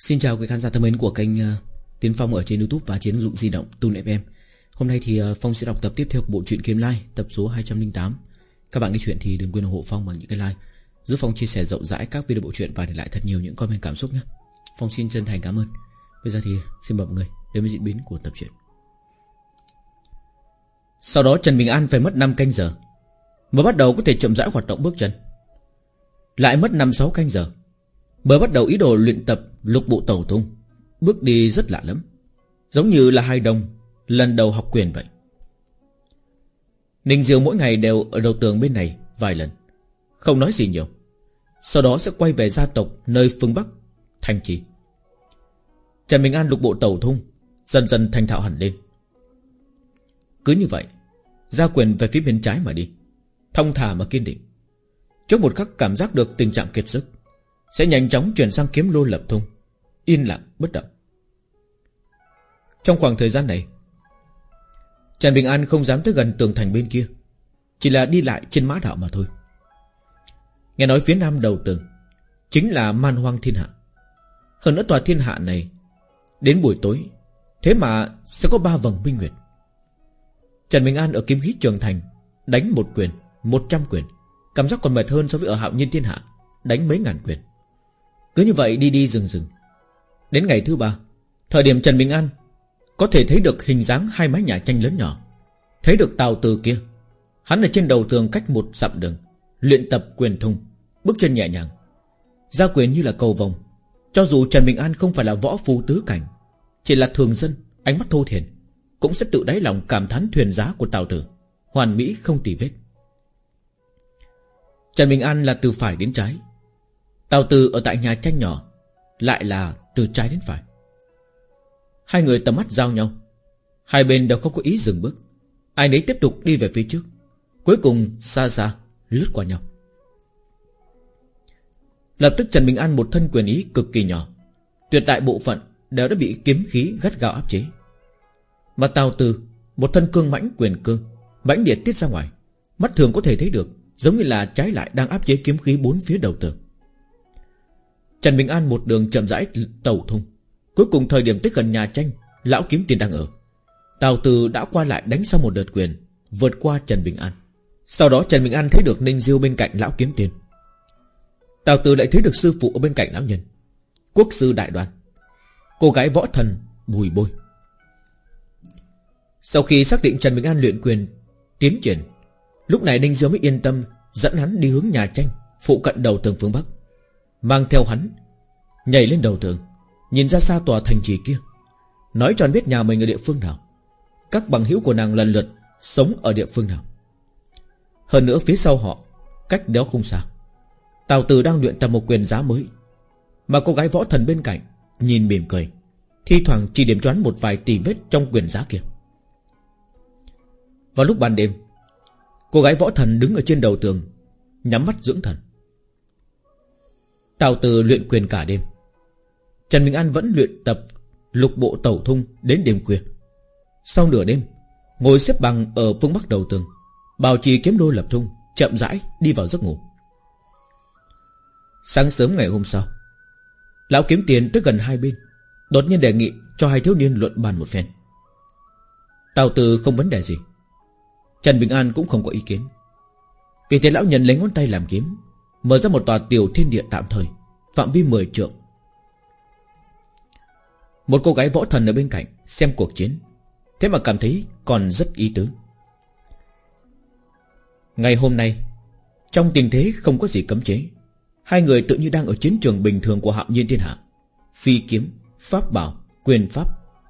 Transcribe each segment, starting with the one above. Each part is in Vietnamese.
Xin chào quý khán giả thân mến của kênh ờ, Tiến Phong ở trên YouTube và trên ứng dụng di động Tune FM. Hôm nay thì ờ, Phong sẽ đọc tập tiếp theo của bộ truyện Kiếm Lai, tập số 208. Các bạn nghe chuyện thì đừng quên ủng hộ Phong bằng những cái like, giúp Phong chia sẻ rộng rãi các video bộ truyện và để lại thật nhiều những comment cảm xúc nhé. Phong xin chân thành cảm ơn. Bây giờ thì xin mời mọi người đến với diễn biến của tập truyện. Sau đó Trần Bình An phải mất 5 canh giờ mới bắt đầu có thể chậm rãi hoạt động bước chân. Lại mất 5-6 canh giờ Mới bắt đầu ý đồ luyện tập lục bộ tàu tung, Bước đi rất lạ lắm. Giống như là hai đồng, Lần đầu học quyền vậy. Ninh Diêu mỗi ngày đều ở đầu tường bên này Vài lần, Không nói gì nhiều. Sau đó sẽ quay về gia tộc nơi phương Bắc thành Trì. Trần Bình An lục bộ tàu thung Dần dần thành thạo hẳn lên. Cứ như vậy, Gia quyền về phía bên trái mà đi, Thông thả mà kiên định. Trước một khắc cảm giác được tình trạng kiệt sức. Sẽ nhanh chóng chuyển sang kiếm lô lập thông Yên lặng, bất động. Trong khoảng thời gian này, Trần Bình An không dám tới gần tường thành bên kia. Chỉ là đi lại trên mã đạo mà thôi. Nghe nói phía nam đầu tường Chính là man hoang thiên hạ. Hơn nữa tòa thiên hạ này, Đến buổi tối, Thế mà sẽ có ba vầng minh nguyệt. Trần Bình An ở kiếm khí trường thành, Đánh một quyền, Một trăm quyền. Cảm giác còn mệt hơn so với ở hạo nhiên thiên hạ, Đánh mấy ngàn quyền. Cứ như vậy đi đi dừng dừng Đến ngày thứ ba, Thời điểm Trần Bình An Có thể thấy được hình dáng hai mái nhà tranh lớn nhỏ. Thấy được tàu từ kia, Hắn ở trên đầu tường cách một dặm đường, Luyện tập quyền thung Bước chân nhẹ nhàng Gia quyền như là cầu vòng Cho dù Trần Bình An không phải là võ phu tứ cảnh, Chỉ là thường dân, Ánh mắt thô thiền Cũng sẽ tự đáy lòng cảm thán thuyền giá của tàu Tử, Hoàn mỹ không tì vết. Trần Bình An là từ phải đến trái Tào Từ ở tại nhà tranh nhỏ, Lại là từ trái đến phải. Hai người tầm mắt giao nhau. Hai bên đều không có ý dừng bước. Ai nấy tiếp tục đi về phía trước, Cuối cùng xa xa lướt qua nhau. Lập tức Trần Bình An một thân quyền ý cực kỳ nhỏ, Tuyệt đại bộ phận Đều đã bị kiếm khí gắt gao áp chế. Mà Tào Từ, Một thân cương mãnh quyền cương, mãnh liệt tiết ra ngoài, Mắt thường có thể thấy được Giống như là trái lại đang áp chế kiếm khí bốn phía đầu tường. Trần Bình An một đường chậm rãi tàu thung. Cuối cùng thời điểm tới gần nhà tranh, Lão kiếm tiền đang ở. Tào Từ đã qua lại đánh xong một đợt quyền, Vượt qua Trần Bình An. Sau đó Trần Bình An thấy được Ninh Diêu bên cạnh lão kiếm tiền. Tào Từ lại thấy được sư phụ ở bên cạnh lão nhân, Quốc sư đại đoàn. Cô gái võ thần, Bùi Bôi. Sau khi xác định Trần Bình An luyện quyền, Tiến triển, Lúc này Ninh Diêu mới yên tâm Dẫn hắn đi hướng nhà tranh, Phụ cận đầu tường phương Bắc. Mang theo hắn, Nhảy lên đầu tường, Nhìn ra xa tòa thành trì kia, Nói cho anh biết nhà mình ở địa phương nào, Các bằng hữu của nàng lần lượt Sống ở địa phương nào. Hơn nữa phía sau họ, Cách đó không xa, Tào Từ đang luyện tập một quyền giá mới, Mà cô gái võ thần bên cạnh Nhìn mỉm cười, Thi thoảng chỉ điểm choán một vài tì vết trong quyền giá kia. Vào lúc ban đêm, Cô gái võ thần đứng ở trên đầu tường, Nhắm mắt dưỡng thần. Tào từ luyện quyền cả đêm. Trần Minh An vẫn luyện tập Lục bộ tẩu thung đến đêm khuya. Sau nửa đêm, Ngồi xếp bằng ở phương bắc đầu tường, Bảo trì kiếm đôi lập thung, Chậm rãi đi vào giấc ngủ. Sáng sớm ngày hôm sau, Lão kiếm tiền tới gần hai bên, Đột nhiên đề nghị cho hai thiếu niên luận bàn một phen. Tào từ không vấn đề gì. Trần Bình An cũng không có ý kiến. Vì thế lão nhân lấy ngón tay làm kiếm Mở ra một tòa tiểu thiên địa tạm thời. Phạm vi 10 trượng. Một cô gái võ thần ở bên cạnh Xem cuộc chiến. Thế mà cảm thấy còn rất ý tứ. Ngày hôm nay Trong tình thế không có gì cấm chế Hai người tự như đang ở chiến trường bình thường của hạo nhiên thiên hạ. Phi kiếm, pháp bảo, quyền pháp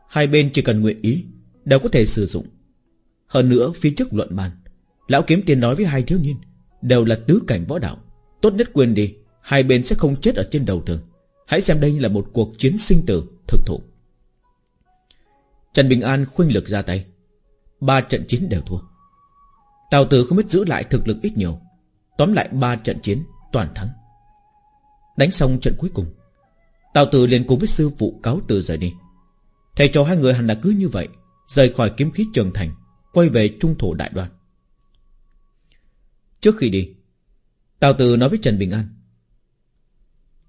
Hai bên chỉ cần nguyện ý Đều có thể sử dụng. Hơn nữa phía trước luận bàn Lão kiếm tiền nói với hai thiếu niên Đều là tứ cảnh võ đạo. Tốt nhất quên đi, Hai bên sẽ không chết ở trên đầu tường Hãy xem đây là một cuộc chiến sinh tử thực thụ. Trần Bình An khuynh lực ra tay. Ba trận chiến đều thua. Tào Tử không biết giữ lại thực lực ít nhiều. Tóm lại ba trận chiến toàn thắng. Đánh xong trận cuối cùng, Tào Tử liền cùng với sư phụ cáo từ rời đi. Thầy cho hai người hẳn là cứ như vậy, Rời khỏi kiếm khí trường thành, Quay về trung thổ đại đoàn Trước khi đi Tào Từ nói với Trần Bình An.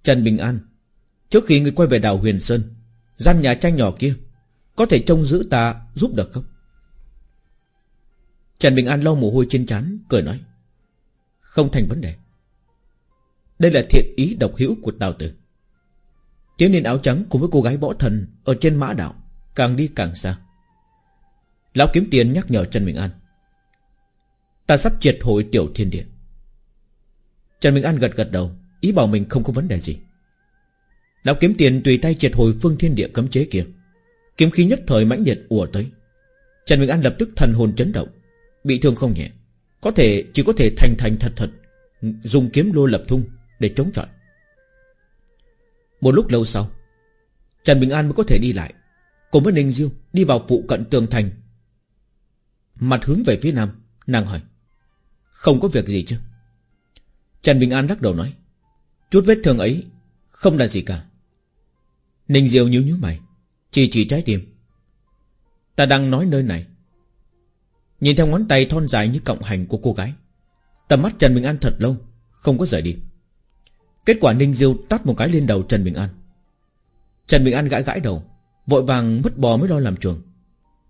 Trần Bình An, Trước khi người quay về đảo Huyền Sơn, Gian nhà tranh nhỏ kia Có thể trông giữ ta giúp được không? Trần Bình An lau mồ hôi trên trán, Cười nói. Không thành vấn đề. Đây là thiện ý độc hữu của Tào Tử. Thiếu niên áo trắng cùng với cô gái võ thần Ở trên mã đảo, Càng đi càng xa. Lão kiếm tiền nhắc nhở Trần Bình An. Ta sắp triệt hồi tiểu thiên địa. Trần Bình An gật gật đầu, Ý bảo mình không có vấn đề gì. Lão kiếm tiền tùy tay triệt hồi phương thiên địa cấm chế kia. Kiếm khí nhất thời mãnh liệt ùa tới. Trần Bình An lập tức thần hồn chấn động, Bị thương không nhẹ. Có thể, chỉ có thể thành thành thật thật, Dùng kiếm lô lập thung để chống chọi. Một lúc lâu sau, Trần Bình An mới có thể đi lại. Cùng với Ninh Diêu đi vào phụ cận tường thành. Mặt hướng về phía nam, Nàng hỏi, Không có việc gì chứ? Trần Bình An lắc đầu nói, Chút vết thương ấy Không là gì cả. Ninh Diêu nhíu nhíu mày, Chỉ chỉ trái tim. Ta đang nói nơi này. Nhìn theo ngón tay thon dài như cọng hành của cô gái, Tầm mắt Trần Bình An thật lâu Không có rời đi. Kết quả Ninh Diêu tắt một cái lên đầu Trần Bình An. Trần Bình An gãi gãi đầu, Vội vàng mất bò mới lo làm chuồng.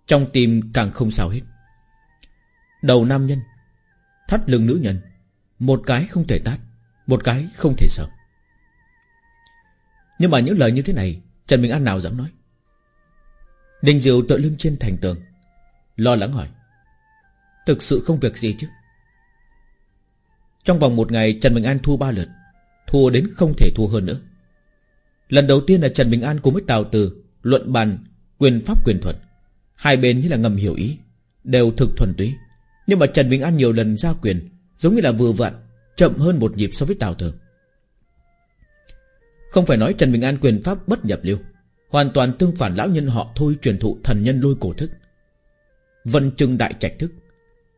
Trong tim càng không sao hết. Đầu nam nhân, Thắt lưng nữ nhân. Một cái không thể tát, Một cái không thể sợ. Nhưng mà những lời như thế này, Trần Bình An nào dám nói? Đình Diệu tựa lưng trên thành tường, Lo lắng hỏi. Thực sự không việc gì chứ? Trong vòng một ngày, Trần Bình An thua ba lượt, Thua đến không thể thua hơn nữa. Lần đầu tiên là Trần Bình An cùng với Tào Từ Luận bàn Quyền pháp quyền thuật. Hai bên như là ngầm hiểu ý, Đều thực thuần túy. Nhưng mà Trần Bình An nhiều lần ra quyền Giống như là vừa vặn, Chậm hơn một nhịp so với Tào thường. Không phải nói Trần Bình An quyền pháp bất nhập lưu, Hoàn toàn tương phản lão nhân họ thôi truyền thụ thần nhân lôi cổ thức. Vân trưng đại trạch thức,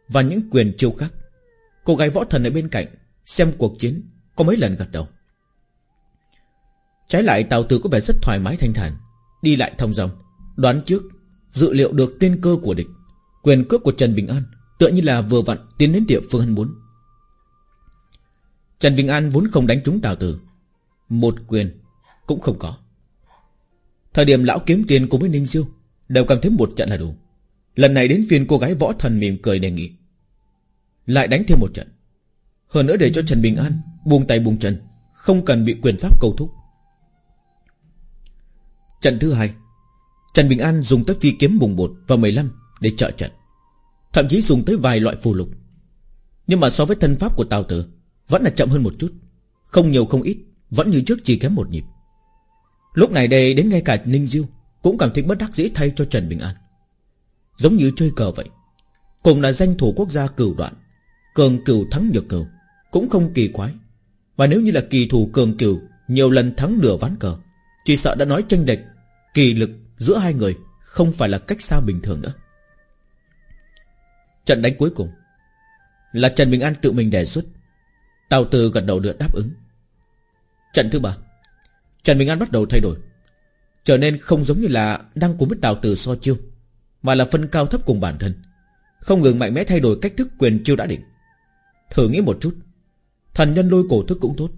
Và những quyền chiêu khác. Cô gái võ thần ở bên cạnh, Xem cuộc chiến, Có mấy lần gật đầu. Trái lại, Tào Từ có vẻ rất thoải mái thanh thản, Đi lại thông dòng Đoán trước, Dự liệu được tiên cơ của địch, Quyền cước của Trần Bình An Tựa như là vừa vặn tiến đến địa phương hắn muốn. Trần Bình An vốn không đánh trúng Tào Tử. Một quyền Cũng không có. Thời điểm lão kiếm tiền cùng với Ninh Diêu Đều cảm thấy một trận là đủ. Lần này đến phiên cô gái võ thần mỉm cười đề nghị. Lại đánh thêm một trận. Hơn nữa để cho Trần Bình An Buông tay buông chân, Không cần bị quyền pháp cầu thúc. Trận thứ hai, Trần Bình An dùng tới phi kiếm bùng bột Và 15 để trợ trận. Thậm chí dùng tới vài loại phù lục. Nhưng mà so với thân pháp của Tào Tử vẫn là chậm hơn một chút. Không nhiều không ít, Vẫn như trước chỉ kém một nhịp. Lúc này đây đến ngay cả Ninh Diêu Cũng cảm thấy bất đắc dĩ thay cho Trần Bình An. Giống như chơi cờ vậy, Cùng là danh thủ quốc gia cửu đoạn, Cường cửu thắng nhược cửu, Cũng không kỳ quái. Và nếu như là kỳ thủ cường cửu Nhiều lần thắng nửa ván cờ Chỉ sợ đã nói tranh lệch, Kỳ lực giữa hai người Không phải là cách xa bình thường nữa. Trận đánh cuối cùng Là Trần Bình An tự mình đề xuất. Tào Từ gật đầu được đáp ứng. Trận thứ ba. Trần Bình An bắt đầu thay đổi. Trở nên không giống như là Đang cùng với Tào Từ so chiêu, Mà là phân cao thấp cùng bản thân, Không ngừng mạnh mẽ thay đổi cách thức quyền chiêu đã định. Thử nghĩ một chút, Thần nhân lôi cổ thức cũng tốt,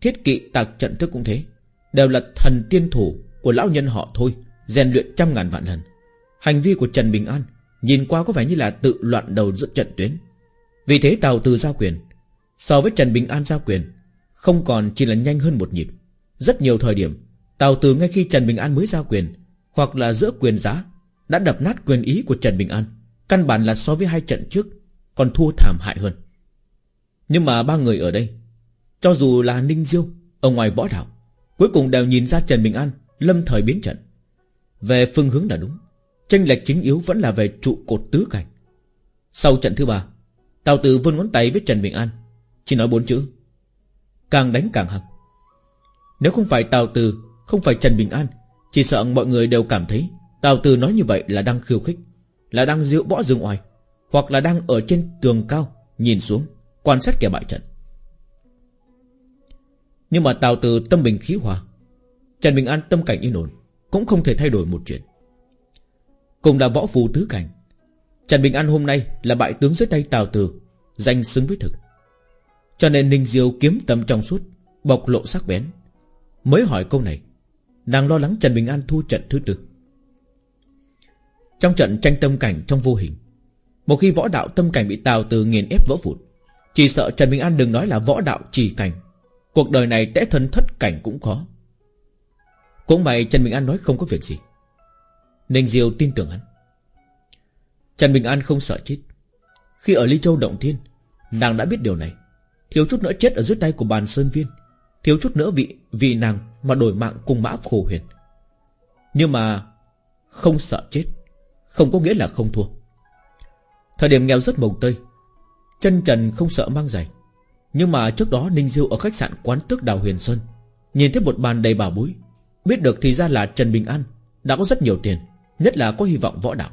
Thiết kỵ tạc trận thức cũng thế, Đều là thần tiên thủ của lão nhân họ thôi, rèn luyện trăm ngàn vạn lần. Hành vi của Trần Bình An Nhìn qua có vẻ như là tự loạn đầu giữa trận tuyến. Vì thế Tào Từ giao quyền So với Trần Bình An giao quyền, Không còn chỉ là nhanh hơn một nhịp. Rất nhiều thời điểm, Tào Từ ngay khi Trần Bình An mới giao quyền, Hoặc là giữa quyền giá, Đã đập nát quyền ý của Trần Bình An, Căn bản là so với hai trận trước, Còn thua thảm hại hơn. Nhưng mà ba người ở đây, Cho dù là Ninh Diêu Ở ngoài võ đảo Cuối cùng đều nhìn ra Trần Bình An Lâm thời biến trận. Về phương hướng là đúng Tranh lệch chính yếu vẫn là về trụ cột tứ cảnh. Sau trận thứ ba, Tào Tử vươn ngón tay với Trần Bình An chỉ nói bốn chữ. Càng đánh càng hăng. Nếu không phải Tào Tử Không phải Trần Bình An, Chỉ sợ mọi người đều cảm thấy Tào Tử nói như vậy là đang khiêu khích, Là đang diễu võ dương oai, Hoặc là đang ở trên tường cao Nhìn xuống, Quan sát kẻ bại trận. Nhưng mà Tào Tử tâm bình khí hòa, Trần Bình An tâm cảnh yên ổn, Cũng không thể thay đổi một chuyện. Cùng là võ phù tứ cảnh, Trần Bình An hôm nay là bại tướng dưới tay Tào Từ, Danh xứng với thực. Cho nên Ninh Diêu kiếm tâm trong suốt, Bộc lộ sắc bén. Mới hỏi câu này, Nàng lo lắng Trần Bình An thu trận thứ tư. Trong trận tranh tâm cảnh trong vô hình, Một khi võ đạo tâm cảnh bị Tào Từ nghiền ép vỡ vụn, Chỉ sợ Trần Bình An đừng nói là võ đạo chỉ cảnh, Cuộc đời này tẽ thân thất cảnh cũng khó. Cũng may Trần Bình An nói không có việc gì. Ninh Diêu tin tưởng hắn. Trần Bình An không sợ chết. Khi ở Ly Châu Động Thiên, Nàng đã biết điều này. Thiếu chút nữa chết ở dưới tay của bàn Sơn Viên. Thiếu chút nữa vị vì nàng Mà đổi mạng cùng mã khổ huyền. Nhưng mà Không sợ chết. Không có nghĩa là không thua. Thời điểm nghèo rất mồng tơi. Chân trần không sợ mang giày. Nhưng mà trước đó Ninh Diêu ở khách sạn quán tước Đào Huyền Sơn. Nhìn thấy một bàn đầy bảo bối. Biết được thì ra là Trần Bình An Đã có rất nhiều tiền, Nhất là có hy vọng võ đạo.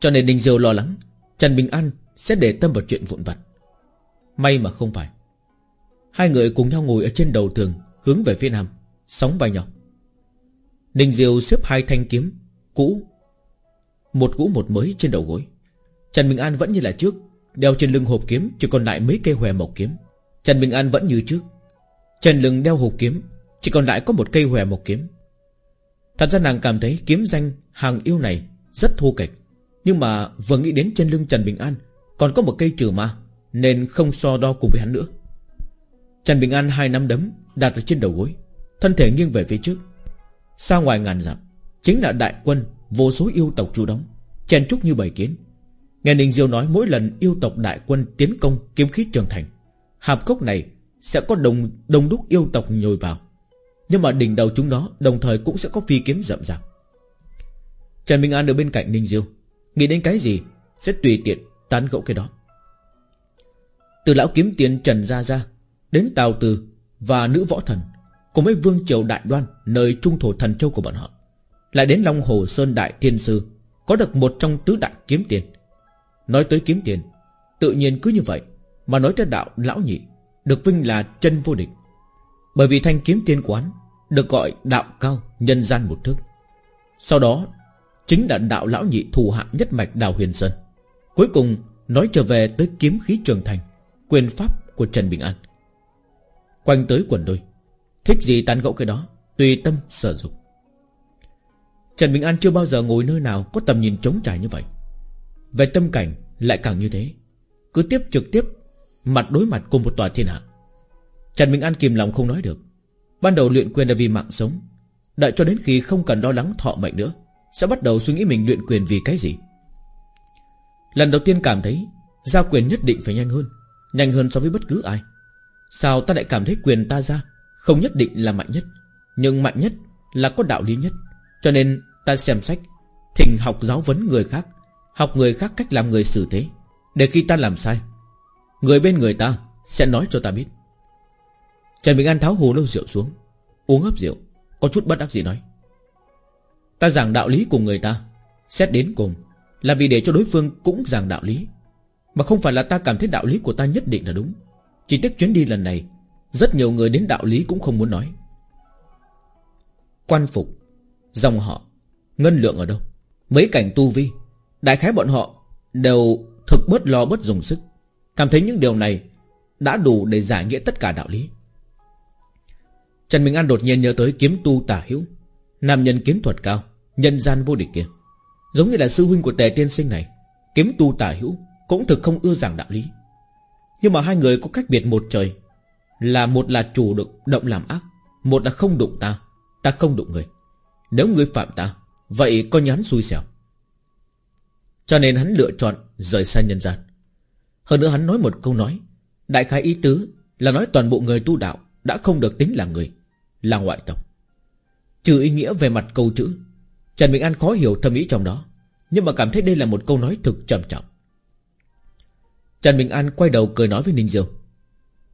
Cho nên Ninh Diêu lo lắng. Trần Bình An sẽ để tâm vào chuyện vụn vặt. May mà không phải. Hai người cùng nhau ngồi ở trên đầu tường, Hướng về phía nam, Sóng vai nhau. Ninh Diêu xếp hai thanh kiếm, Cũ, Một cũ một mới trên đầu gối. Trần Bình An vẫn như là trước, Đeo trên lưng hộp kiếm, Chỉ còn lại mấy cây hòe mộc kiếm. Trần Bình An vẫn như trước Trần lưng đeo hộp kiếm, Chỉ còn lại có một cây hòe mộc kiếm. Thật ra nàng cảm thấy kiếm danh hàng yêu này Rất thô kịch Nhưng mà vừa nghĩ đến trên lưng Trần Bình An, Còn có một cây trừ ma. Nên không so đo cùng với hắn nữa. Trần Bình An hai nắm đấm đặt ở trên đầu gối, Thân thể nghiêng về phía trước. Xa ngoài ngàn dặm, Chính là đại quân, vô số yêu tộc chủ đóng, Chen trúc như bầy kiến. Nghe Ninh Diêu nói mỗi lần yêu tộc đại quân tiến công kiếm khí trường thành, Hạp cốc này sẽ có đồng, đông đúc yêu tộc nhồi vào. Nhưng mà đỉnh đầu chúng nó Đồng thời cũng sẽ có phi kiếm rậm rạp. Trần Bình An ở bên cạnh Ninh Diêu, Nghĩ đến cái gì Sẽ tùy tiện tán gẫu cái đó. Từ lão kiếm tiền Trần Gia Gia Đến Tào Từ và nữ võ thần Cùng với Vương Triều Đại Đoan, Nơi trung thổ thần châu của bọn họ, Lại đến Long Hồ Sơn Đại Thiên Sư, Có được một trong tứ đại kiếm tiền. Nói tới kiếm tiền, Tự nhiên cứ như vậy Mà nói tới đạo lão nhị, Được vinh là chân vô địch. Bởi vì thanh kiếm tiên quán Được gọi đạo cao nhân gian một thức Sau đó, Chính là đạo lão nhị thù hạ nhất mạch đào huyền sơn, Cuối cùng Nói trở về tới kiếm khí trường thành. Quyền pháp của Trần Bình An. Quanh tới quần đôi, Thích gì tán gẫu cái đó, Tùy tâm sở dục. Trần Bình An chưa bao giờ ngồi nơi nào Có tầm nhìn trống trải như vậy. Về tâm cảnh lại càng như thế. Cứ tiếp trực tiếp, Mặt đối mặt cùng một tòa thiên hạ. Trần Bình An kìm lòng không nói được. Ban đầu luyện quyền là vì mạng sống. Đợi cho đến khi không cần lo lắng thọ mệnh nữa, Sẽ bắt đầu suy nghĩ mình luyện quyền vì cái gì. Lần đầu tiên cảm thấy Giao quyền nhất định phải nhanh hơn. Nhanh hơn so với bất cứ ai. Sao ta lại cảm thấy quyền ta ra Không nhất định là mạnh nhất, Nhưng mạnh nhất là có đạo lý nhất. Cho nên ta xem sách Thỉnh học giáo vấn người khác, Học người khác cách làm người xử thế. Để khi ta làm sai, Người bên người ta sẽ nói cho ta biết. Trần Bình An tháo hồ lâu rượu xuống, Uống hấp rượu, Có chút bất đắc gì nói. Ta giảng đạo lý cùng người ta, Xét đến cùng Là vì để cho đối phương cũng giảng đạo lý. Mà không phải là ta cảm thấy đạo lý của ta nhất định là đúng. Chỉ tiếc chuyến đi lần này, Rất nhiều người đến đạo lý cũng không muốn nói. Quan phục, Dòng họ, Ngân lượng ở đâu? Mấy cảnh tu vi, Đại khái bọn họ đều thực bớt lo bớt dùng sức. Cảm thấy những điều này Đã đủ để giải nghĩa tất cả đạo lý. Trần Minh An đột nhiên nhớ tới kiếm tu tả hữu, Nam nhân kiếm thuật cao, Nhân gian vô địch kia. Giống như là sư huynh của tề tiên sinh này, Kiếm tu tả hữu cũng thực không ưa giảng đạo lý. Nhưng mà hai người có cách biệt một trời, Là một là chủ động động làm ác, Một là không đụng ta Ta không đụng người. Nếu người phạm ta, Vậy coi nhắn xui xẻo. Cho nên hắn lựa chọn rời xa nhân gian. Hơn nữa hắn nói một câu nói, Đại khái ý tứ là nói toàn bộ người tu đạo Đã không được tính là người, Là ngoại tộc. Trừ ý nghĩa về mặt câu chữ, Trần Bình An khó hiểu thâm ý trong đó, Nhưng mà cảm thấy đây là một câu nói thực trầm trọng. Trần Bình An quay đầu cười nói với Ninh Diêu.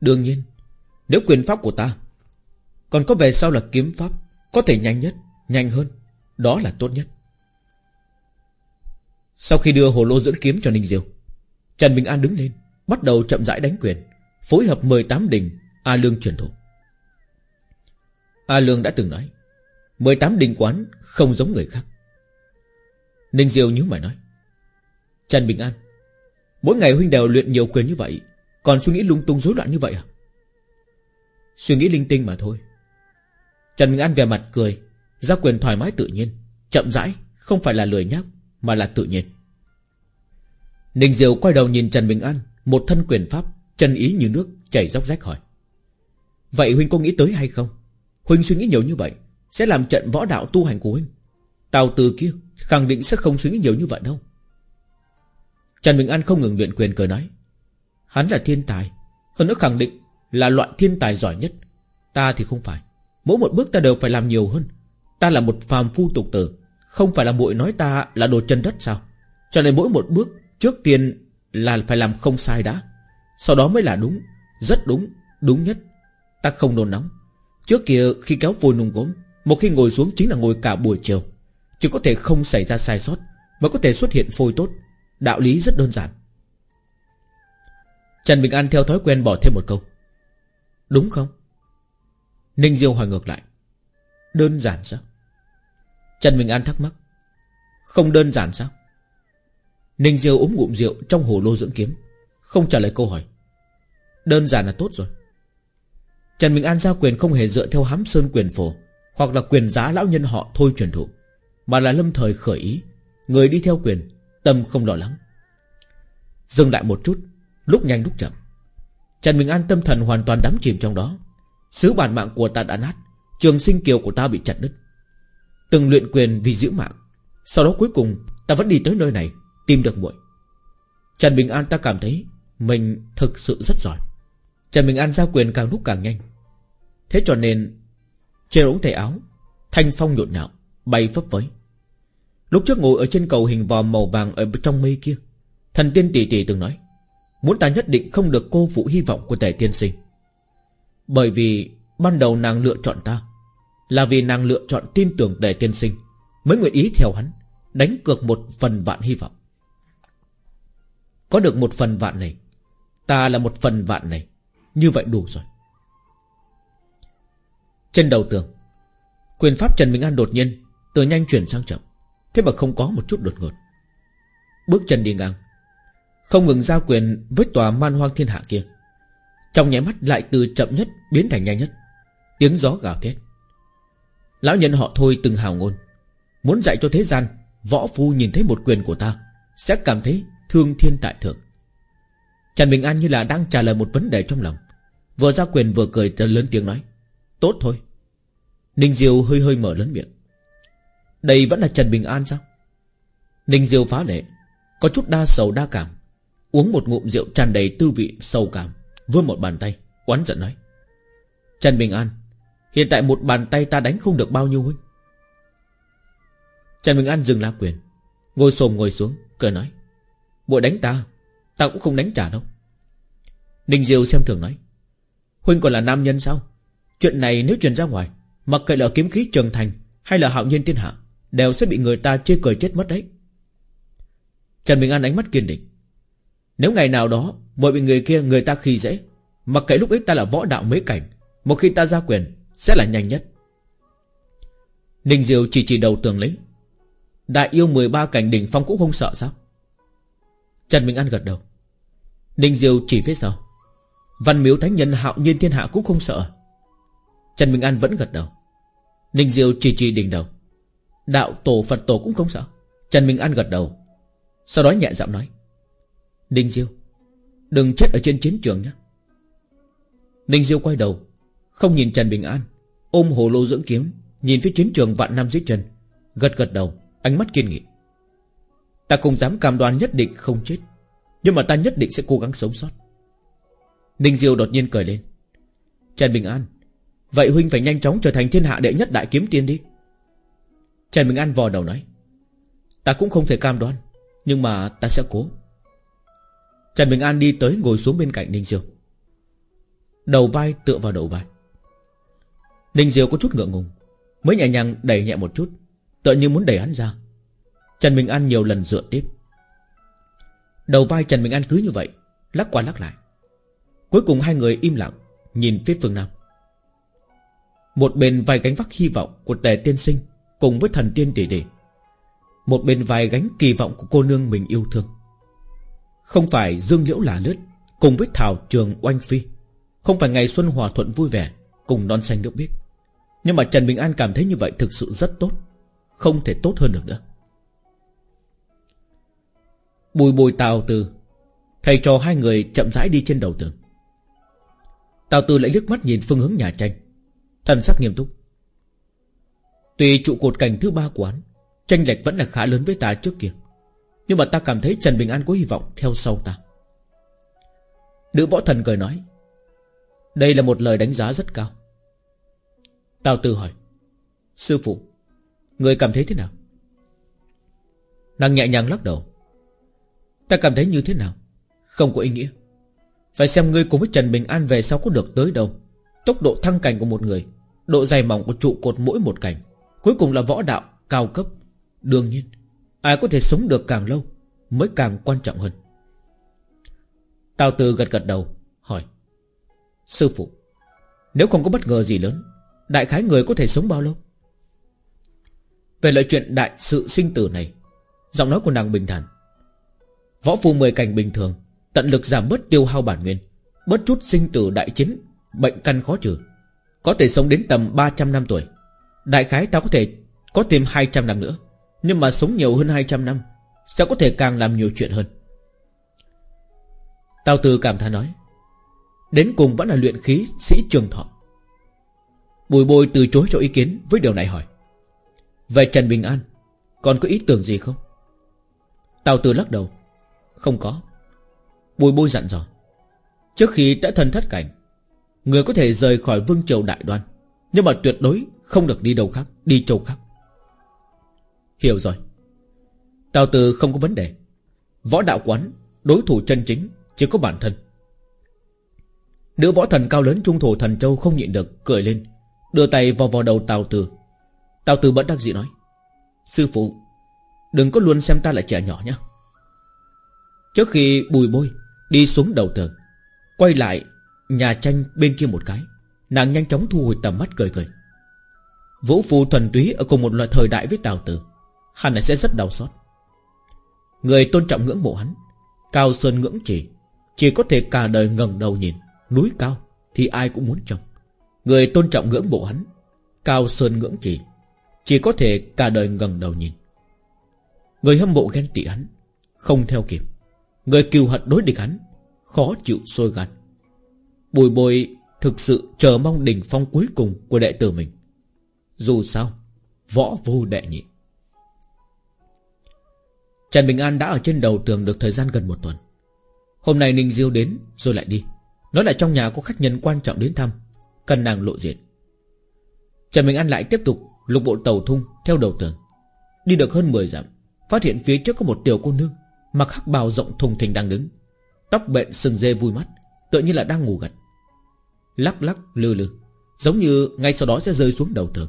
Đương nhiên Nếu quyền pháp của ta Còn có về sau là kiếm pháp Có thể nhanh nhất, nhanh hơn Đó là tốt nhất. Sau khi đưa hồ lô dưỡng kiếm cho Ninh Diêu Trần Bình An đứng lên Bắt đầu chậm rãi đánh quyền Phối hợp 18 đình A Lương truyền thụ. A Lương đã từng nói 18 đình quán không giống người khác. Ninh Diêu nhíu mày nói Trần Bình An Mỗi ngày huynh đều luyện nhiều quyền như vậy, Còn suy nghĩ lung tung rối loạn như vậy à? Suy nghĩ linh tinh mà thôi. Trần Minh An về mặt cười, Ra quyền thoải mái tự nhiên, Chậm rãi, Không phải là lười nhác, Mà là tự nhiên. Ninh Diệu quay đầu nhìn Trần Bình An, Một thân quyền pháp, Chân ý như nước, Chảy dốc rách hỏi. Vậy Huynh có nghĩ tới hay không? Huynh suy nghĩ nhiều như vậy, Sẽ làm trận võ đạo tu hành của Huynh. Tào từ kia khẳng định sẽ không suy nghĩ nhiều như vậy đâu. Trần Bình An không ngừng luyện quyền cười nói. Hắn là thiên tài Hơn nữa khẳng định là loại thiên tài giỏi nhất. Ta thì không phải. Mỗi một bước ta đều phải làm nhiều hơn. Ta là một phàm phu tục tử Không phải là muội nói ta là đồ chân đất sao? Cho nên mỗi một bước Trước tiên là phải làm không sai đã. Sau đó mới là đúng Rất đúng, đúng nhất. Ta không nôn nóng. Trước kia khi kéo vôi nung gốm Một khi ngồi xuống chính là ngồi cả buổi chiều. Chỉ có thể không xảy ra sai sót Mà có thể xuất hiện phôi tốt. Đạo lý rất đơn giản. Trần Bình An theo thói quen bỏ thêm một câu. Đúng không? Ninh Diêu hỏi ngược lại. Đơn giản sao? Trần Bình An thắc mắc. Không đơn giản sao? Ninh Diêu uống ngụm rượu trong hồ lô dưỡng kiếm, Không trả lời câu hỏi. Đơn giản là tốt rồi. Trần Bình An giao quyền không hề dựa theo hám sơn quyền phổ Hoặc là quyền giá lão nhân họ thôi truyền thụ, Mà là lâm thời khởi ý, Người đi theo quyền Tâm không lo lắng. Dừng lại một chút, Lúc nhanh lúc chậm. Trần Bình An tâm thần hoàn toàn đắm chìm trong đó. Sứ bản mạng của ta đã nát, Trường sinh kiều của ta bị chặt đứt. Từng luyện quyền vì giữ mạng, Sau đó cuối cùng ta vẫn đi tới nơi này, Tìm được muội. Trần Bình An ta cảm thấy Mình thực sự rất giỏi. Trần Bình An giao quyền càng lúc càng nhanh. Thế cho nên Trên ống tay áo, Thanh phong nhộn nhạo, Bay phấp phới. Lúc trước ngồi ở trên cầu hình vòm màu vàng Ở trong mây kia, Thần tiên tỷ tỷ từng nói, Muốn ta nhất định không được cô phụ hy vọng của tề tiên sinh. Bởi vì Ban đầu nàng lựa chọn ta Là vì nàng lựa chọn tin tưởng tề tiên sinh, Mới nguyện ý theo hắn Đánh cược một phần vạn hy vọng. Có được một phần vạn này, Ta là một phần vạn này, Như vậy đủ rồi. Trên đầu tường, Quyền pháp Trần Minh An đột nhiên Từ nhanh chuyển sang chậm. Thế mà không có một chút đột ngột. Bước chân đi ngang, Không ngừng giao quyền với tòa man hoang thiên hạ kia. Trong nháy mắt lại từ chậm nhất Biến thành nhanh nhất. Tiếng gió gào thét. Lão nhân họ thôi từng hào ngôn. Muốn dạy cho thế gian, Võ phu nhìn thấy một quyền của ta, Sẽ cảm thấy thương thiên tại thượng. Trần Bình An như là đang trả lời một vấn đề trong lòng. Vừa ra quyền vừa cười lớn tiếng nói. Tốt thôi. Ninh Diêu hơi hơi mở lớn miệng. Đây vẫn là Trần Bình An sao? Ninh Diêu phá lệ, Có chút đa sầu đa cảm. Uống một ngụm rượu tràn đầy tư vị sầu cảm, Vươn một bàn tay, Oán giận nói. Trần Bình An, Hiện tại một bàn tay ta đánh không được bao nhiêu huynh. Trần Bình An dừng la quyền, Ngồi xồm ngồi xuống, Cười nói. Bộ đánh ta Ta cũng không đánh trả đâu. Ninh Diêu xem thường nói. Huynh còn là nam nhân sao? Chuyện này nếu truyền ra ngoài, Mặc kệ là kiếm khí trường thành Hay là hạo nhiên thiên hạ Đều sẽ bị người ta chê cười chết mất đấy. Trần Bình An ánh mắt kiên định. Nếu ngày nào đó, Mỗi bị người kia người ta khi dễ Mặc kệ lúc ấy ta là võ đạo mấy cảnh Một khi ta ra quyền, Sẽ là nhanh nhất. Ninh Diêu chỉ chỉ đầu tường lấy. Đại yêu 13 cảnh đỉnh phong cũng không sợ sao? Trần Bình An gật đầu. Ninh Diêu chỉ phía sau. Văn miếu thánh nhân, hạo nhiên thiên hạ cũng không sợ. Trần Bình An vẫn gật đầu. Ninh Diêu chỉ chỉ đỉnh đầu. Đạo tổ Phật tổ cũng không sợ. Trần Bình An gật đầu, Sau đó nhẹ giọng nói Ninh Diêu, Đừng chết ở trên chiến trường nhé. Ninh Diêu quay đầu, Không nhìn Trần Bình An, Ôm hồ lô dưỡng kiếm, Nhìn phía chiến trường vạn năm dưới chân, Gật gật đầu, Ánh mắt kiên nghị. Ta không dám cam đoan nhất định không chết, Nhưng mà ta nhất định sẽ cố gắng sống sót. Ninh Diêu đột nhiên cười lên, Trần Bình An, Vậy huynh phải nhanh chóng trở thành thiên hạ đệ nhất đại kiếm tiên đi. Trần Bình An vò đầu nói. Ta cũng không thể cam đoan, Nhưng mà ta sẽ cố. Trần Bình An đi tới ngồi xuống bên cạnh Ninh Diêu. Đầu vai tựa vào đầu vai. Ninh Diêu có chút ngượng ngùng, Mới nhẹ nhàng đẩy nhẹ một chút, Tựa như muốn đẩy hắn ra. Trần Bình An nhiều lần dựa tiếp. Đầu vai Trần Bình An cứ như vậy, Lắc qua lắc lại. Cuối cùng hai người im lặng, Nhìn phía phương Nam. Một bên vài cánh vác hy vọng của tề tiên sinh Cùng với thần tiên tỷ tỷ Một bên vai gánh kỳ vọng của cô nương mình yêu thương. Không phải Dương Liễu là lướt, Cùng với Thảo Trường Oanh Phi. Không phải ngày xuân hòa thuận vui vẻ, Cùng non xanh nước biếc. Nhưng mà Trần Bình An cảm thấy như vậy thực sự rất tốt, Không thể tốt hơn được nữa. Bùi bùi Tào Từ, Thầy trò hai người chậm rãi đi trên đầu tường. Tào Từ lại liếc mắt nhìn phương hướng nhà tranh. Thần sắc nghiêm túc. Tuy trụ cột cảnh thứ ba của hắn Tranh lệch vẫn là khá lớn với ta trước kia. Nhưng mà ta cảm thấy Trần Bình An có hy vọng theo sau ta. Nữ võ thần cười nói, Đây là một lời đánh giá rất cao. Tào Tư hỏi, Sư phụ, Người cảm thấy thế nào? Nàng nhẹ nhàng lắc đầu, Ta cảm thấy như thế nào? Không có ý nghĩa. Phải xem ngươi cùng với Trần Bình An về sau có được tới đâu. Tốc độ thăng cảnh của một người, Độ dày mỏng của trụ cột mỗi một cảnh Cuối cùng là võ đạo cao cấp, Đương nhiên. Ai có thể sống được càng lâu Mới càng quan trọng hơn. Tào Từ gật gật đầu, Hỏi, Sư phụ, Nếu không có bất ngờ gì lớn, Đại khái người có thể sống bao lâu? Về lợi chuyện đại sự sinh tử này, Giọng nói của nàng bình thản. Võ phu mười cảnh bình thường, Tận lực giảm bớt tiêu hao bản nguyên, Bớt chút sinh tử đại chiến, Bệnh căn khó trừ, Có thể sống đến tầm 300 năm tuổi. Đại khái ta có thể có thêm 200 năm nữa. Nhưng mà sống nhiều hơn 200 năm, Sẽ có thể càng làm nhiều chuyện hơn. Tào Tư cảm thán nói, Đến cùng vẫn là luyện khí sĩ trường thọ. Bùi bôi từ chối cho ý kiến Với điều này hỏi Về Trần Bình An, Còn có ý tưởng gì không? Tào Tư lắc đầu, Không có. Bùi bôi dặn dò, Trước khi đã thân thất cảnh, Người có thể rời khỏi vương triều đại đoan, Nhưng mà tuyệt đối không được đi đâu khác, Đi châu khác. Hiểu rồi. Tào Từ không có vấn đề. Võ đạo quán, Đối thủ chân chính, Chỉ có bản thân. Nữ võ thần cao lớn trung thổ thần châu không nhịn được, Cười lên, Đưa tay vào vào đầu Tào Từ. Tào Từ bất đắc dĩ nói, Sư phụ, Đừng có luôn xem ta là trẻ nhỏ nhé Trước khi bùi bôi, Đi xuống đầu tường, Quay lại nhà tranh bên kia một cái, Nàng nhanh chóng thu hồi tầm mắt cười cười. Vũ Phu thuần túy ở cùng một loại thời đại với Tào Tử. Hắn này sẽ rất đau xót. Người tôn trọng ngưỡng mộ hắn, Cao sơn ngưỡng chỉ Chỉ có thể cả đời ngẩng đầu nhìn, Núi cao thì ai cũng muốn trông. Người tôn trọng ngưỡng mộ hắn, Cao sơn ngưỡng chỉ Chỉ có thể cả đời ngẩng đầu nhìn. Người hâm mộ ghen tị hắn, Không theo kịp. Người kiêu hận đối địch hắn, Khó chịu sôi gan Bùi bồi thực sự chờ mong đỉnh phong cuối cùng của đệ tử mình. Dù sao, Võ vô đệ nhị. Trần Bình An đã ở trên đầu tường được thời gian gần một tuần. Hôm nay Ninh Diêu đến rồi lại đi. Nói là trong nhà có khách nhân quan trọng đến thăm Cần nàng lộ diện. Trần Bình An lại tiếp tục lục bộ tàu thung theo đầu tường. Đi được hơn 10 dặm, Phát hiện phía trước có một tiểu cô nương Mặc hắc bào rộng thùng thình đang đứng. Tóc bện sừng dê vui mắt, Tựa như là đang ngủ gật. Lắc lắc lư lư, Giống như ngay sau đó sẽ rơi xuống đầu tường.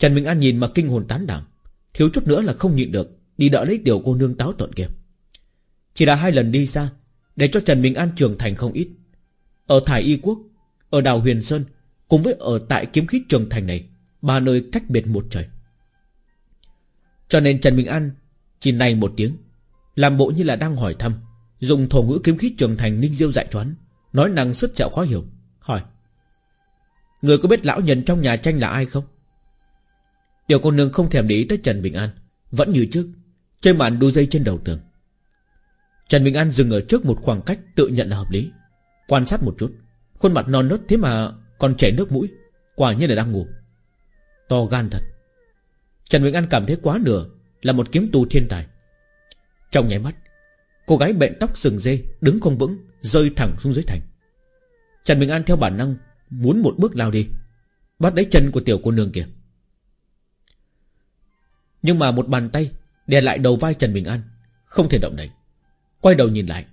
Trần minh An nhìn mà kinh hồn tán đảm Thiếu chút nữa là không nhịn được, Đi đỡ lấy tiểu cô nương táo tợn kia. Chỉ là hai lần đi xa, Để cho Trần minh An trưởng thành không ít. Ở Thải Y Quốc, Ở đảo Huyền Sơn, Cùng với ở tại kiếm khí trường thành này, Ba nơi cách biệt một trời. Cho nên Trần minh An Chỉ này một tiếng, Làm bộ như là đang hỏi thăm, Dùng thổ ngữ kiếm khí trường thành ninh diêu dạy choán Nói năng xuất sẹo khó hiểu, Hỏi, Người có biết lão nhân trong nhà tranh là ai không? Tiểu cô nương không thèm để ý tới Trần Bình An. Vẫn như trước, Chơi màn đu dây trên đầu tường. Trần Bình An dừng ở trước một khoảng cách Tự nhận là hợp lý. Quan sát một chút, Khuôn mặt non nớt thế mà còn chảy nước mũi, Quả nhiên là đang ngủ. To gan thật. Trần Bình An cảm thấy quá nửa Là một kiếm tu thiên tài. Trong nháy mắt, Cô gái bện tóc sừng dê Đứng không vững, Rơi thẳng xuống dưới thành. Trần Bình An theo bản năng Muốn một bước lao đi, Bắt lấy chân của tiểu cô nương kia. Nhưng mà một bàn tay Đè lại đầu vai Trần Bình An, Không thể động đậy. Quay đầu nhìn lại,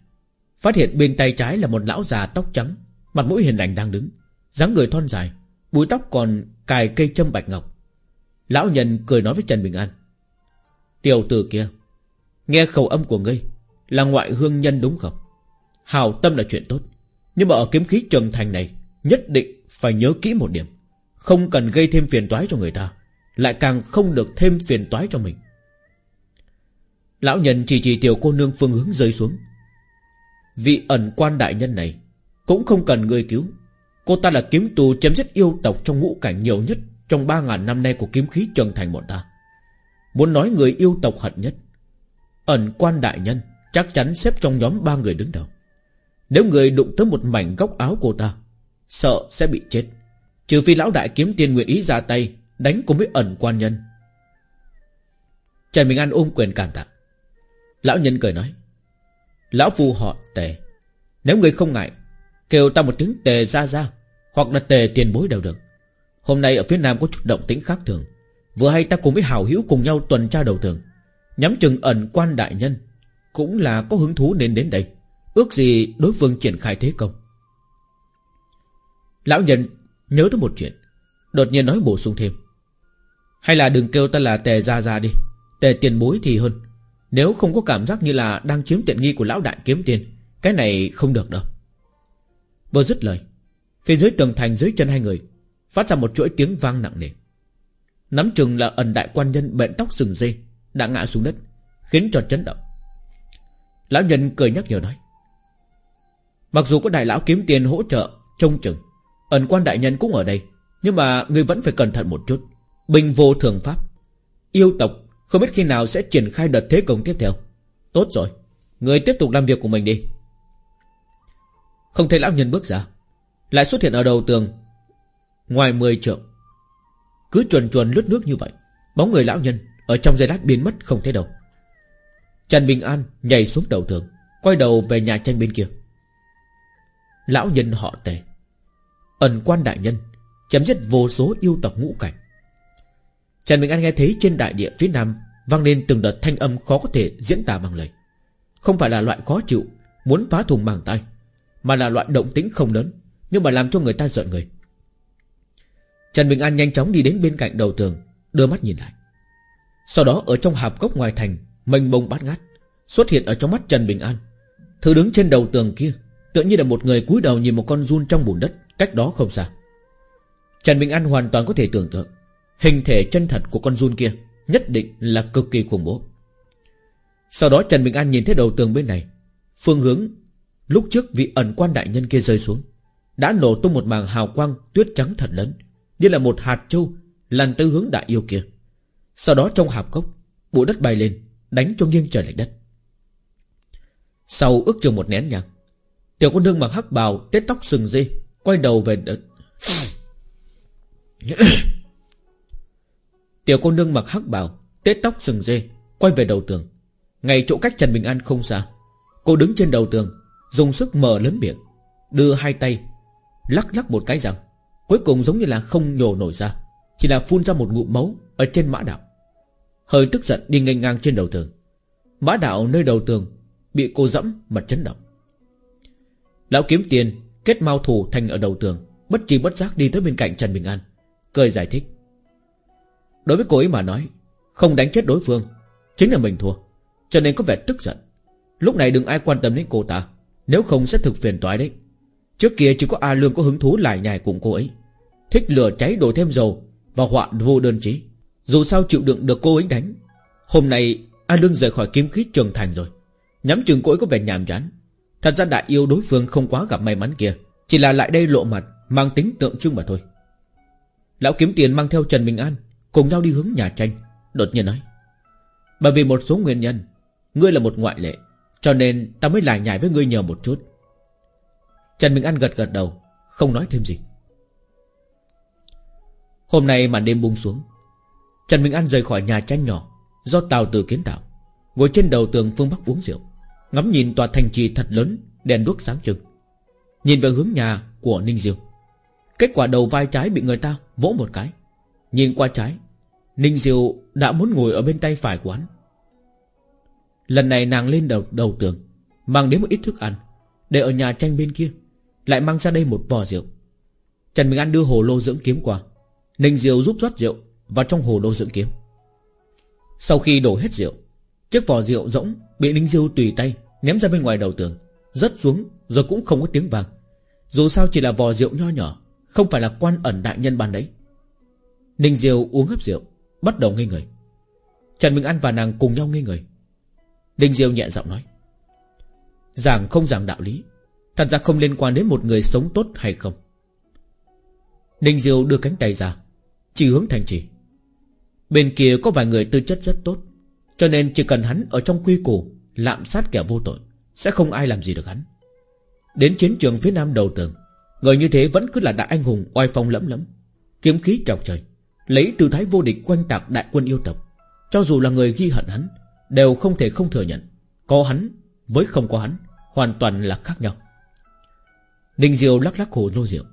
Phát hiện bên tay trái là một lão già tóc trắng, Mặt mũi hiền lành đang đứng, dáng người thon dài, Búi tóc còn cài cây châm bạch ngọc. Lão nhân cười nói với Trần Bình An, Tiểu tử kia, Nghe khẩu âm của ngươi Là ngoại hương nhân đúng không? Hào tâm là chuyện tốt, Nhưng mà ở kiếm khí trường thành này Nhất định phải nhớ kỹ một điểm, Không cần gây thêm phiền toái cho người ta. Lại càng không được thêm phiền toái cho mình. Lão nhân chỉ chỉ tiểu cô nương phương hướng rơi xuống. Vị ẩn quan đại nhân này Cũng không cần người cứu. Cô ta là kiếm tù chém giết yêu tộc trong ngũ cảnh nhiều nhất Trong ba ngàn năm nay của kiếm khí trần thành bọn ta. Muốn nói người yêu tộc hận nhất, Ẩn quan đại nhân Chắc chắn xếp trong nhóm ba người đứng đầu. Nếu người đụng tới một mảnh góc áo cô ta, Sợ sẽ bị chết. Trừ phi lão đại kiếm tiền nguyện ý ra tay Đánh cùng với ẩn quan nhân. Trần Bình An ôm quyền cảm tạ. Lão nhân cười nói, Lão phu họ tề, Nếu người không ngại, Kêu ta một tiếng tề ra ra Hoặc là tề tiền bối đều được. Hôm nay ở phía nam có chút động tĩnh khác thường, Vừa hay ta cùng với hào hữu cùng nhau tuần tra đầu tường, Nhắm chừng ẩn quan đại nhân, Cũng là có hứng thú nên đến đây, Ước gì đối phương triển khai thế công. Lão nhân nhớ tới một chuyện, Đột nhiên nói bổ sung thêm hay là đừng kêu ta là tề ra ra đi. Tề tiền bối thì hơn. Nếu không có cảm giác như là đang chiếm tiện nghi của lão đại kiếm tiền, Cái này không được đâu. Vừa dứt lời, Phía dưới tường thành dưới chân hai người, Phát ra một chuỗi tiếng vang nặng nề. Nắm chừng là ẩn đại quan nhân bệnh tóc sừng dây Đã ngã xuống đất, Khiến cho chấn động. Lão nhân cười nhắc nhở nói, Mặc dù có đại lão kiếm tiền hỗ trợ Trông chừng, Ẩn quan đại nhân cũng ở đây, Nhưng mà người vẫn phải cẩn thận một chút. Bình vô thường pháp. Yêu tộc không biết khi nào sẽ triển khai đợt thế công tiếp theo. Tốt rồi, Người tiếp tục làm việc của mình đi. Không thấy lão nhân bước ra, Lại xuất hiện ở đầu tường, Ngoài 10 trượng. Cứ chuồn chuồn lướt nước như vậy, Bóng người lão nhân Ở trong giây lát biến mất không thấy đâu. Trần Bình An nhảy xuống đầu tường, Quay đầu về nhà tranh bên kia. Lão nhân họ tề, Ẩn quan đại nhân Chấm dứt vô số yêu tộc ngũ cảnh. Trần Bình An nghe thấy trên đại địa phía nam Vang lên từng đợt thanh âm khó có thể diễn tả bằng lời. Không phải là loại khó chịu, Muốn phá thùng bằng tay, Mà là loại động tĩnh không lớn, Nhưng mà làm cho người ta giận người. Trần Bình An nhanh chóng đi đến bên cạnh đầu tường, Đưa mắt nhìn lại. Sau đó ở trong hạp cốc ngoài thành, Mênh bông bát ngát, Xuất hiện ở trong mắt Trần Bình An. Thứ đứng trên đầu tường kia, Tựa như là một người cúi đầu nhìn một con run trong bùn đất Cách đó không xa. Trần Bình An hoàn toàn có thể tưởng tượng Hình thể chân thật của con run kia Nhất định là cực kỳ khủng bố Sau đó Trần Bình An nhìn thấy đầu tường bên này Phương hướng Lúc trước vị ẩn quan đại nhân kia rơi xuống Đã nổ tung một màng hào quang Tuyết trắng thật lớn Như là một hạt châu Lăn tới hướng đại yêu kia Sau đó trong hạp cốc Bụi đất bay lên Đánh cho nghiêng trời lệch đất Sau ước chừng một nén nhang Tiểu con nương mặc hắc bào Tết tóc sừng dây Quay đầu về đất Tiểu cô nương mặc hắc bào, Tết tóc sừng dê Quay về đầu tường. Ngay chỗ cách Trần Bình An không xa, Cô đứng trên đầu tường, Dùng sức mở lớn miệng, Đưa hai tay, Lắc lắc một cái răng Cuối cùng giống như là không nhổ nổi ra, Chỉ là phun ra một ngụm máu Ở trên mã đạo. Hơi tức giận đi nghênh ngang trên đầu tường. Mã đạo nơi đầu tường Bị cô dẫm mà chấn động. Lão kiếm tiền, Kết mau thủ thành ở đầu tường, Bất chi bất giác đi tới bên cạnh Trần Bình An, Cười giải thích. Đối với cô ấy mà nói, Không đánh chết đối phương, Chính là mình thua. Cho nên có vẻ tức giận. Lúc này đừng ai quan tâm đến cô ta, Nếu không sẽ thực phiền toái đấy. Trước kia chỉ có A Lương có hứng thú lại nhài cùng cô ấy. Thích lửa cháy đổ thêm dầu Và họa vô đơn chí. Dù sao chịu đựng được cô ấy đánh, Hôm nay A Lương rời khỏi kiếm khí trường thành rồi. Nhắm chừng cô ấy có vẻ nhàm chán. Thật ra đại yêu đối phương không quá gặp may mắn kia, Chỉ là lại đây lộ mặt, Mang tính tượng trưng mà thôi. Lão kiếm tiền mang theo Trần Bình An Cùng nhau đi hướng nhà tranh, Đột nhiên nói. Bởi vì một số nguyên nhân, Ngươi là một ngoại lệ, Cho nên ta mới lại nhảy với ngươi nhờ một chút. Trần minh An gật gật đầu, Không nói thêm gì. Hôm nay màn đêm buông xuống, Trần minh An rời khỏi nhà tranh nhỏ, Do Tào Tử kiến tạo, Ngồi trên đầu tường phương Bắc uống rượu, Ngắm nhìn tòa thành trì thật lớn, Đèn đuốc sáng trưng. Nhìn về hướng nhà của Ninh Diêu, Kết quả đầu vai trái bị người ta vỗ một cái. Nhìn qua trái, Ninh Diêu đã muốn ngồi ở bên tay phải của hắn. Lần này nàng lên đầu đầu tường, Mang đến một ít thức ăn, Để ở nhà tranh bên kia, Lại mang ra đây một vò rượu. Trần Bình An đưa hồ lô dưỡng kiếm qua. Ninh Diêu giúp rót rượu Vào trong hồ lô dưỡng kiếm. Sau khi đổ hết rượu, Chiếc vò rượu rỗng Bị Ninh Diêu tùy tay Ném ra bên ngoài đầu tường, Rớt xuống rồi cũng không có tiếng vang. Dù sao chỉ là vò rượu nho nhỏ, Không phải là quan ẩn đại nhân ban đấy. Ninh Diêu uống hấp rượu, Bắt đầu ngây người. Trần Minh An và nàng cùng nhau ngây người. Ninh Diêu nhẹ giọng nói, Giảng không giảng đạo lý, Thật ra không liên quan đến một người sống tốt hay không. Ninh Diêu đưa cánh tay ra, Chỉ hướng thành trì. Bên kia có vài người tư chất rất tốt, Cho nên chỉ cần hắn ở trong quy củ, Lạm sát kẻ vô tội, Sẽ không ai làm gì được hắn. Đến chiến trường phía nam đầu tường, Người như thế vẫn cứ là đại anh hùng oai phong lẫm lẫm, Kiếm khí trọc trời. Lấy tư thái vô địch quanh tạc đại quân yêu tộc. Cho dù là người ghi hận hắn, Đều không thể không thừa nhận, Có hắn với không có hắn, Hoàn toàn là khác nhau. Ninh Diêu lắc lắc hồ lô rượu.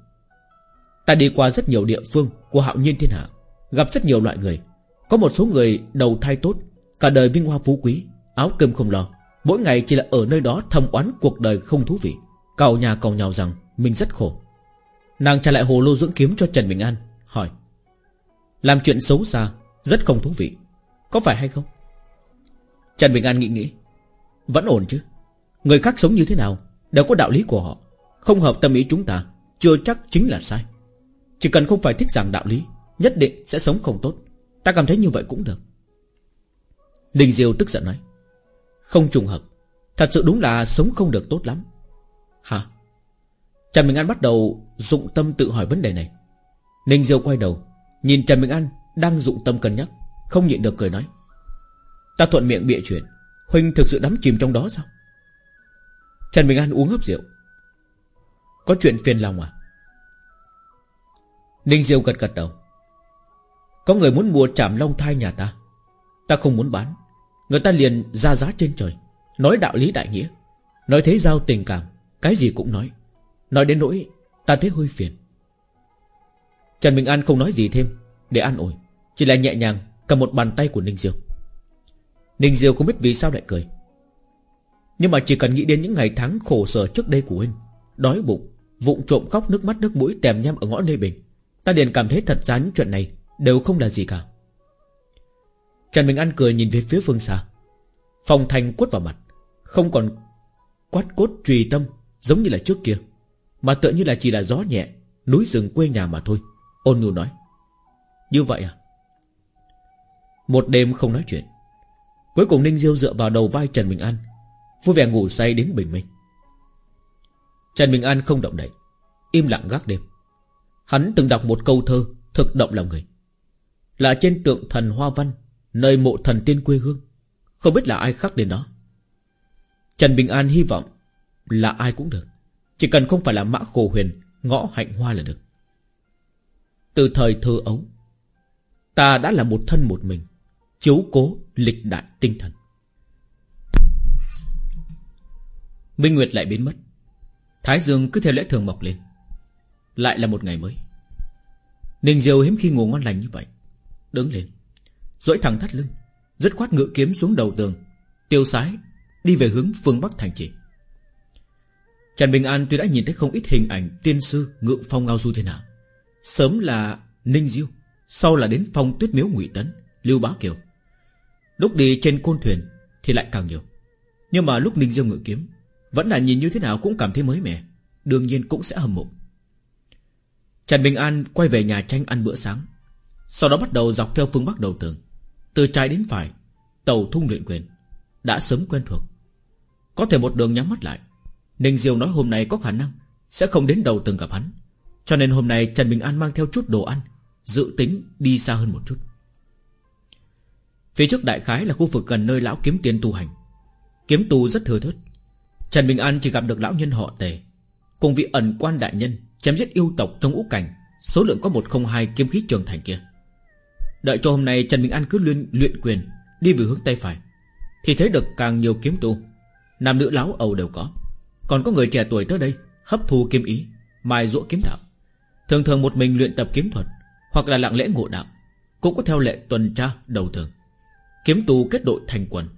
Ta đi qua rất nhiều địa phương Của hạo nhiên thiên hạ, Gặp rất nhiều loại người. Có một số người đầu thai tốt, Cả đời vinh hoa phú quý, Áo cơm không lo. Mỗi ngày chỉ là ở nơi đó thầm oán cuộc đời không thú vị. Cào nhà cào nhào rằng Mình rất khổ. Nàng trả lại hồ lô dưỡng kiếm cho Trần Bình An, Hỏi làm chuyện xấu xa, Rất không thú vị. Có phải hay không? Trần Bình An nghĩ nghĩ. Vẫn ổn chứ. Người khác sống như thế nào Đều có đạo lý của họ. Không hợp tâm ý chúng ta, Chưa chắc chính là sai. Chỉ cần không phải thích giảng đạo lý, Nhất định sẽ sống không tốt. Ta cảm thấy như vậy cũng được. Đình Diêu tức giận nói. Không trùng hợp. Thật sự đúng là sống không được tốt lắm. Hả? Trần Bình An bắt đầu dụng tâm tự hỏi vấn đề này. Ninh Diêu quay đầu Nhìn Trần Bình An đang dụng tâm cân nhắc, Không nhịn được cười nói. Ta thuận miệng bịa chuyện Huynh thực sự đắm chìm trong đó sao? Trần Bình An uống hấp rượu. Có chuyện phiền lòng à? Ninh Diêu gật gật đầu. Có người muốn mua chạm long thai nhà ta. Ta không muốn bán. Người ta liền ra giá trên trời. Nói đạo lý đại nghĩa. Nói thế giao tình cảm. Cái gì cũng nói. Nói đến nỗi, ta thấy hơi phiền. Trần Bình An không nói gì thêm. Để an ủi, Chỉ là nhẹ nhàng cầm một bàn tay của Ninh Diêu. Ninh Diêu không biết vì sao lại cười. Nhưng mà chỉ cần nghĩ đến những ngày tháng khổ sở trước đây của huynh, Đói bụng, Vụng trộm khóc nước mắt nước mũi tèm nhem ở ngõ Lê Bình, Ta liền cảm thấy thật ra những chuyện này Đều không là gì cả. Trần Bình An cười nhìn về phía phương xa. Phòng thành quất vào mặt, Không còn quát cốt trùy tâm Giống như là trước kia, Mà tựa như là chỉ là gió nhẹ, Núi rừng quê nhà mà thôi. Ôn nhu nói, Như vậy à? Một đêm không nói chuyện, Cuối cùng Ninh Diêu dựa vào đầu vai Trần Bình An, Vui vẻ ngủ say đến bình minh. Trần Bình An không động đậy, Im lặng gác đêm. Hắn từng đọc một câu thơ Thực động lòng người, Là trên tượng thần Hoa Văn, Nơi mộ thần tiên quê hương. Không biết là ai khắc đến đó. Trần Bình An hy vọng Là ai cũng được, Chỉ cần không phải là mã khổ huyền, Ngõ hạnh hoa là được. Từ thời thơ ấu, Ta đã là một thân một mình, Chiếu cố lịch đại tinh thần. Minh Nguyệt lại biến mất. Thái Dương cứ theo lẽ thường mọc lên. Lại là một ngày mới. Ninh Diêu hiếm khi ngủ ngon lành như vậy, Đứng lên, duỗi thẳng thắt lưng Rất khoát ngự kiếm xuống đầu tường, Tiêu sái, Đi về hướng phương Bắc thành trì. Trần Bình An tuy đã nhìn thấy không ít hình ảnh Tiên sư ngự phong ngao du thế nào Sớm là Ninh Diêu, Sau là đến phong tuyết miếu ngụy Tấn, Lưu Bá Kiều. Lúc đi trên côn thuyền Thì lại càng nhiều. Nhưng mà lúc Ninh Diêu ngự kiếm, Vẫn là nhìn như thế nào cũng cảm thấy mới mẻ, Đương nhiên cũng sẽ hâm mộ. Trần Bình An quay về nhà tranh ăn bữa sáng, Sau đó bắt đầu dọc theo phương Bắc đầu tường, Từ trái đến phải, Tàu thung luyện quyền, Đã sớm quen thuộc. Có thể một đường nhắm mắt lại, Ninh Diêu nói hôm nay có khả năng Sẽ không đến đầu tường gặp hắn. Cho nên hôm nay Trần Bình An mang theo chút đồ ăn Dự tính đi xa hơn một chút. Phía trước đại khái là khu vực gần nơi lão kiếm tiên tu hành. Kiếm tu rất thừa thớt. Trần Bình An chỉ gặp được lão nhân họ tề Cùng vị ẩn quan đại nhân Chém giết yêu tộc trong ngũ cảnh Số lượng có 102 kiếm khí trường thành kia. Đợi cho hôm nay Trần Bình An cứ luyện, luyện quyền Đi về hướng tay phải Thì thấy được càng nhiều kiếm tu. Nam nữ láo ầu đều có. Còn có người trẻ tuổi tới đây Hấp thu kiếm ý Mai rũa kiếm đạo. Thường thường một mình luyện tập kiếm thuật, Hoặc là lặng lẽ ngộ đạo, Cũng có theo lệ tuần tra đầu thường. Kiếm tù kết đội thành quần,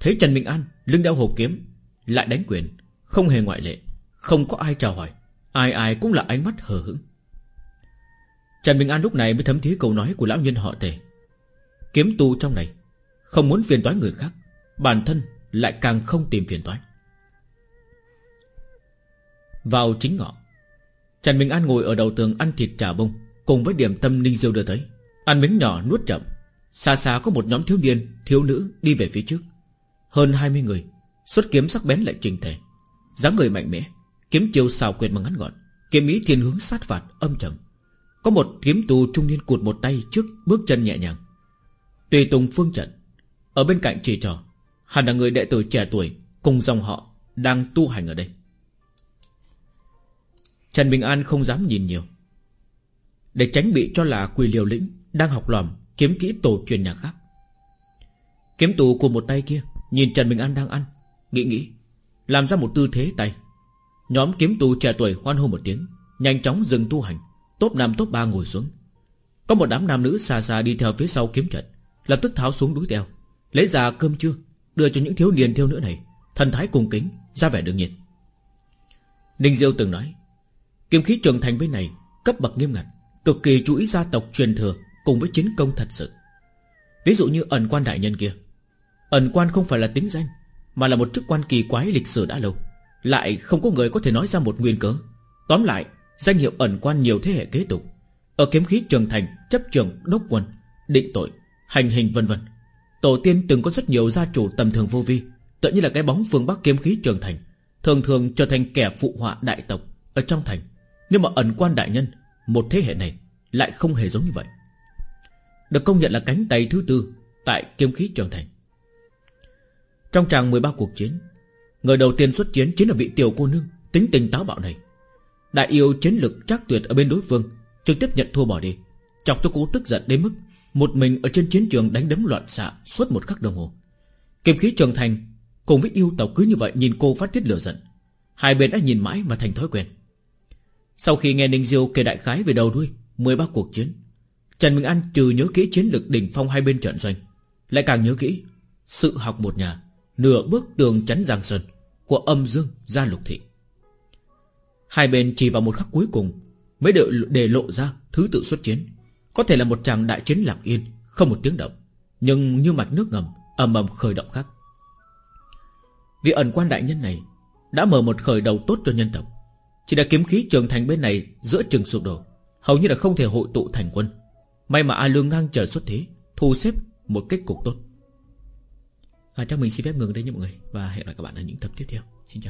Thấy Trần Minh An lưng đeo hộp kiếm, Lại đánh quyền, Không hề ngoại lệ, Không có ai chào hỏi, Ai ai cũng là ánh mắt hờ hững. Trần Minh An lúc này mới thấm thía câu nói của lão nhân họ tề. Kiếm tu trong này, Không muốn phiền toái người khác, Bản thân lại càng không tìm phiền toái. Vào chính ngọ Trần Minh An ngồi ở đầu tường ăn thịt trà bông, Cùng với điểm tâm Ninh Diêu đưa tới. Ăn miếng nhỏ nuốt chậm. Xa xa có một nhóm thiếu niên, Thiếu nữ đi về phía trước. Hơn 20 người, Xuất kiếm sắc bén lại trình thể. dáng người mạnh mẽ, Kiếm chiêu xào quyệt mà ngắn gọn. Kiếm ý thiên hướng sát phạt, âm trầm. Có một kiếm tù trung niên cụt một tay trước, bước chân nhẹ nhàng. Tùy tùng phương trận, Ở bên cạnh chỉ trò, Hẳn là người đệ tử trẻ tuổi Cùng dòng họ đang tu hành ở đây. Trần Bình An không dám nhìn nhiều. Để tránh bị cho là quỳ liều lĩnh Đang học lòm, kiếm kỹ tổ truyền nhà khác. Kiếm tù của một tay kia, Nhìn Trần Bình An đang ăn, Nghĩ nghĩ, Làm ra một tư thế tay. Nhóm kiếm tù trẻ tuổi hoan hô một tiếng, Nhanh chóng dừng tu hành. Tốt nam tốt ba ngồi xuống. Có một đám nam nữ xa xa đi theo phía sau kiếm trận, Lập tức tháo xuống đuối teo Lấy ra cơm trưa, Đưa cho những thiếu niên, thiếu nữ này, Thần thái cung kính, ra vẻ đương nhiên. Ninh Diêu từng nói Kiếm khí trường thành bên này, Cấp bậc nghiêm ngặt, Cực kỳ chú ý gia tộc truyền thừa Cùng với chiến công thật sự. Ví dụ như ẩn quan đại nhân kia. Ẩn quan không phải là tính danh, Mà là một chức quan kỳ quái lịch sử đã lâu. Lại không có người có thể nói ra một nguyên cớ. Tóm lại, Danh hiệu ẩn quan nhiều thế hệ kế tục. Ở kiếm khí trường thành, chấp trường đốc quân, Định tội, Hành hình vân vân. Tổ tiên từng có rất nhiều gia chủ tầm thường vô vi Tự như là cái bóng phương Bắc kiếm khí trường thành, Thường thường trở thành kẻ phụ họa đại tộc Ở trong thành. Nhưng mà ẩn quan đại nhân, Một thế hệ này lại không hề giống như vậy. Được công nhận là cánh tay thứ tư Tại kiêm khí trường thành. Trong tràng 13 cuộc chiến, Người đầu tiên xuất chiến chính là vị tiểu cô nương Tính tình táo bạo này. Đại yêu chiến lực chắc tuyệt ở bên đối phương, Trực tiếp nhận thua bỏ đi, Chọc cho cô tức giận đến mức Một mình ở trên chiến trường đánh đấm loạn xạ Suốt một khắc đồng hồ. Kiêm khí trường thành Cùng với yêu tộc cứ như vậy nhìn cô phát tiết lửa giận. Hai bên đã nhìn mãi mà thành thói quen. Sau khi nghe Ninh Diêu kể đại khái về đầu đuôi 13 cuộc chiến, Trần Minh An trừ nhớ kỹ chiến lược đỉnh phong hai bên trận doanh, Lại càng nhớ kỹ Sự học một nhà, Nửa bước tường chắn Giang Sơn Của âm dương gia lục thị. Hai bên chỉ vào một khắc cuối cùng Mới đợi để lộ ra thứ tự xuất chiến. Có thể là một tràng đại chiến lặng yên, Không một tiếng động, Nhưng như mạch nước ngầm, ầm ầm khởi động khác. Vị ẩn quan đại nhân này Đã mở một khởi đầu tốt cho nhân tộc chỉ là kiếm khí trường thành bên này Giữa trường sụp đổ. Hầu như là không thể hội tụ thành quân. May mà A Lương ngang trời xuất thế Thu xếp một kết cục tốt. À, Chắc mình xin phép ngừng đây nha mọi người Và hẹn gặp lại các bạn ở những tập tiếp theo. Xin chào.